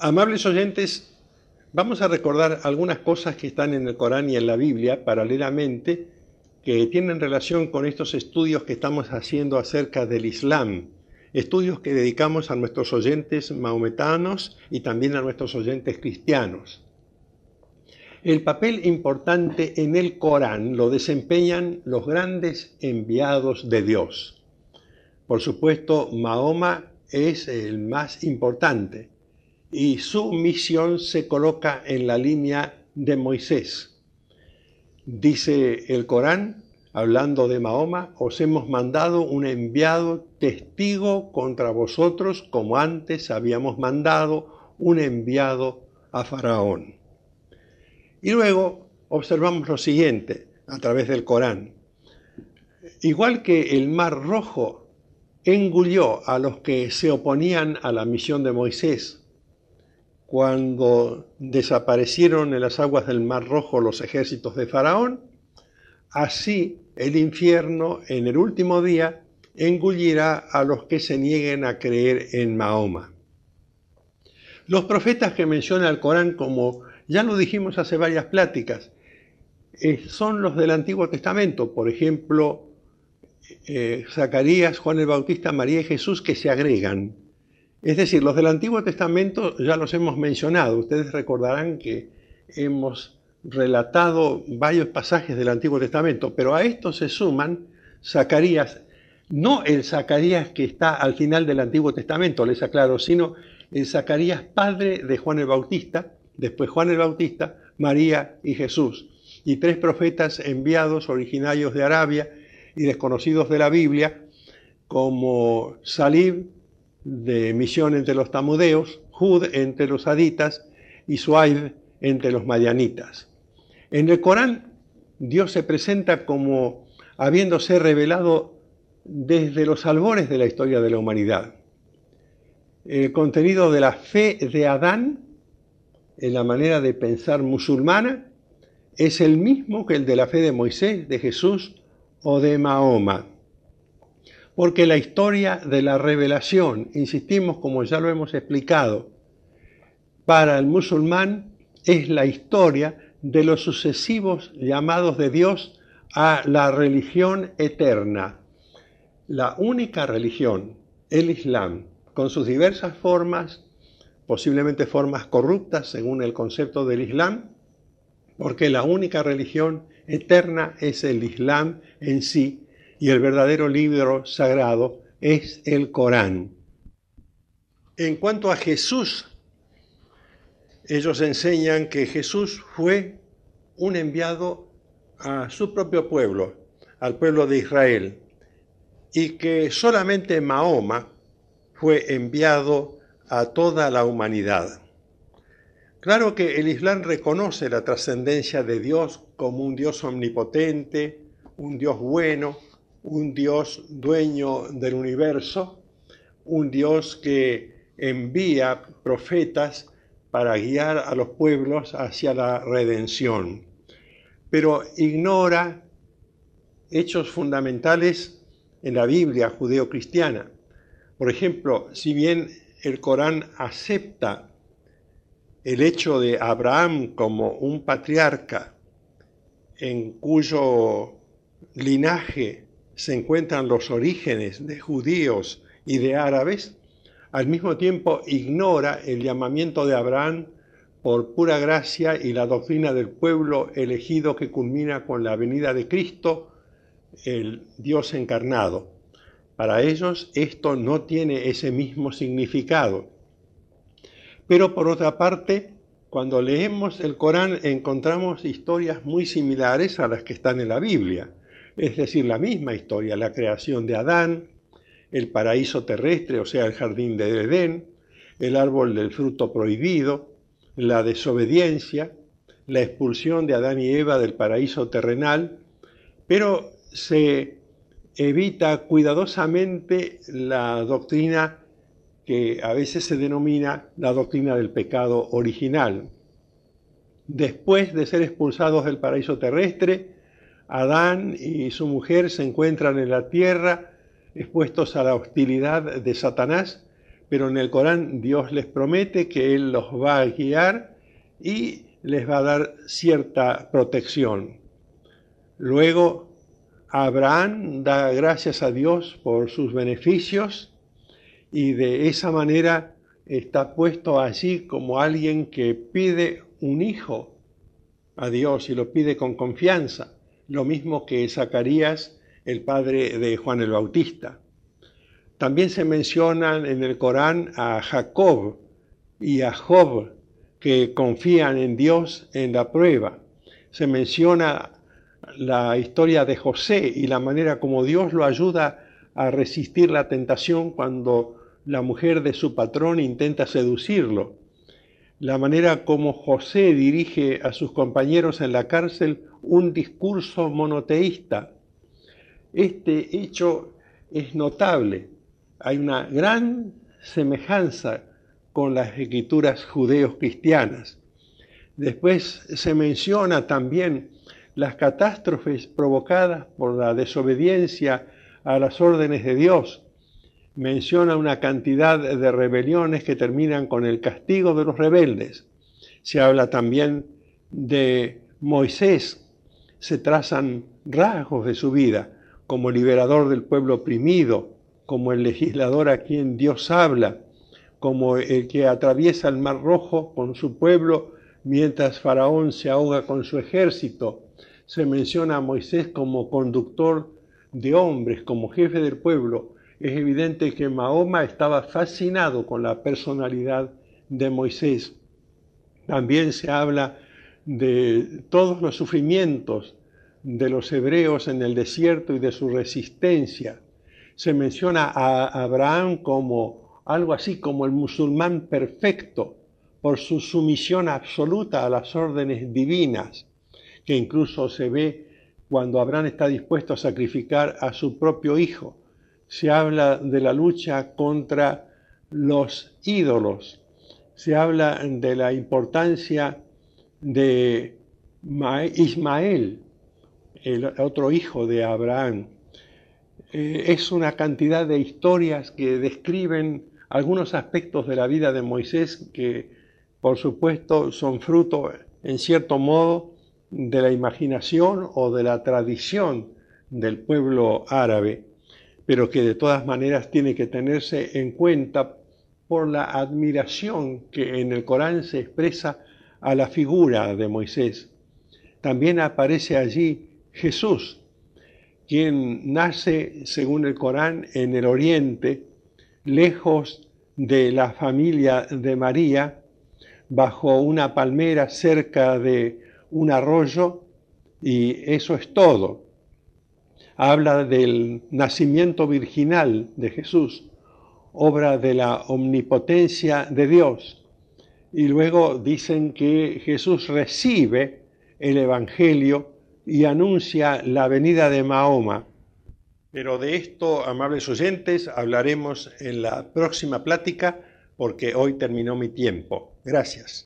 Amables oyentes, vamos a recordar algunas cosas que están en el Corán y en la Biblia paralelamente que tienen relación con estos estudios que estamos haciendo acerca del Islam, estudios que dedicamos a nuestros oyentes maometanos y también a nuestros oyentes cristianos. El papel importante en el Corán lo desempeñan los grandes enviados de Dios. Por supuesto, Mahoma es el más importante y su misión se coloca en la línea de Moisés. Dice el Corán, hablando de Mahoma, os hemos mandado un enviado testigo contra vosotros como antes habíamos mandado un enviado a Faraón. Y luego observamos lo siguiente a través del Corán. Igual que el Mar Rojo engulló a los que se oponían a la misión de Moisés, cuando desaparecieron en las aguas del Mar Rojo los ejércitos de Faraón, así el infierno en el último día engullirá a los que se nieguen a creer en Mahoma. Los profetas que menciona el Corán, como ya lo dijimos hace varias pláticas, eh, son los del Antiguo Testamento, por ejemplo, eh, Zacarías, Juan el Bautista, María y Jesús, que se agregan es decir, los del Antiguo Testamento ya los hemos mencionado. Ustedes recordarán que hemos relatado varios pasajes del Antiguo Testamento, pero a esto se suman Zacarías, no el Zacarías que está al final del Antiguo Testamento, les aclaro, sino el Zacarías padre de Juan el Bautista, después Juan el Bautista, María y Jesús, y tres profetas enviados originarios de Arabia y desconocidos de la Biblia, como Salib, de misión entre los tamudeos, Jud entre los aditas y Suaid entre los madianitas. En el Corán, Dios se presenta como habiéndose revelado desde los albores de la historia de la humanidad. El contenido de la fe de Adán, en la manera de pensar musulmana, es el mismo que el de la fe de Moisés, de Jesús o de Mahoma porque la historia de la revelación, insistimos como ya lo hemos explicado, para el musulmán es la historia de los sucesivos llamados de Dios a la religión eterna. La única religión, el Islam, con sus diversas formas, posiblemente formas corruptas según el concepto del Islam, porque la única religión eterna es el Islam en sí, y el verdadero libro sagrado es el Corán. En cuanto a Jesús, ellos enseñan que Jesús fue un enviado a su propio pueblo, al pueblo de Israel, y que solamente Mahoma fue enviado a toda la humanidad. Claro que el Islam reconoce la trascendencia de Dios como un Dios omnipotente, un Dios bueno, un Dios dueño del universo, un Dios que envía profetas para guiar a los pueblos hacia la redención, pero ignora hechos fundamentales en la Biblia judeo-cristiana. Por ejemplo, si bien el Corán acepta el hecho de Abraham como un patriarca en cuyo linaje se encuentran los orígenes de judíos y de árabes, al mismo tiempo ignora el llamamiento de Abraham por pura gracia y la doctrina del pueblo elegido que culmina con la venida de Cristo, el Dios encarnado. Para ellos esto no tiene ese mismo significado. Pero por otra parte, cuando leemos el Corán encontramos historias muy similares a las que están en la Biblia es decir, la misma historia, la creación de Adán, el paraíso terrestre, o sea, el jardín de Edén, el árbol del fruto prohibido, la desobediencia, la expulsión de Adán y Eva del paraíso terrenal, pero se evita cuidadosamente la doctrina que a veces se denomina la doctrina del pecado original. Después de ser expulsados del paraíso terrestre, Adán y su mujer se encuentran en la tierra expuestos a la hostilidad de Satanás, pero en el Corán Dios les promete que Él los va a guiar y les va a dar cierta protección. Luego, Abraham da gracias a Dios por sus beneficios y de esa manera está puesto allí como alguien que pide un hijo a Dios y lo pide con confianza, lo mismo que Zacarías, el padre de Juan el Bautista. También se mencionan en el Corán a Jacob y a Job que confían en Dios en la prueba. Se menciona la historia de José y la manera como Dios lo ayuda a resistir la tentación cuando la mujer de su patrón intenta seducirlo. La manera como José dirige a sus compañeros en la cárcel un discurso monoteísta. Este hecho es notable hay una gran semejanza con las escrituras judeos-cristianas. Después se menciona también las catástrofes provocadas por la desobediencia a las órdenes de Dios. Menciona una cantidad de rebeliones que terminan con el castigo de los rebeldes. Se habla también de Moisés. Se trazan rasgos de su vida como liberador del pueblo oprimido, como el legislador a quien Dios habla, como el que atraviesa el mar rojo con su pueblo mientras Faraón se ahoga con su ejército. Se menciona a Moisés como conductor de hombres, como jefe del pueblo. Es evidente que Mahoma estaba fascinado con la personalidad de Moisés. También se habla de todos los sufrimientos de los hebreos en el desierto y de su resistencia se menciona a Abraham como algo así como el musulmán perfecto por su sumisión absoluta a las órdenes divinas, que incluso se ve cuando Abraham está dispuesto a sacrificar a su propio hijo. Se habla de la lucha contra los ídolos, se habla de la importancia de Ismael, el otro hijo de Abraham, eh, es una cantidad de historias que describen algunos aspectos de la vida de Moisés que, por supuesto, son fruto, en cierto modo, de la imaginación o de la tradición del pueblo árabe, pero que de todas maneras tiene que tenerse en cuenta por la admiración que en el Corán se expresa a la figura de Moisés. También aparece allí Jesús, quien nace, según el Corán, en el oriente, lejos de la familia de María, bajo una palmera cerca de un arroyo, y eso es todo. Habla del nacimiento virginal de Jesús, obra de la omnipotencia de Dios. Y luego dicen que Jesús recibe el Evangelio y anuncia la venida de Mahoma. Pero de esto, amables oyentes, hablaremos en la próxima plática porque hoy terminó mi tiempo. Gracias.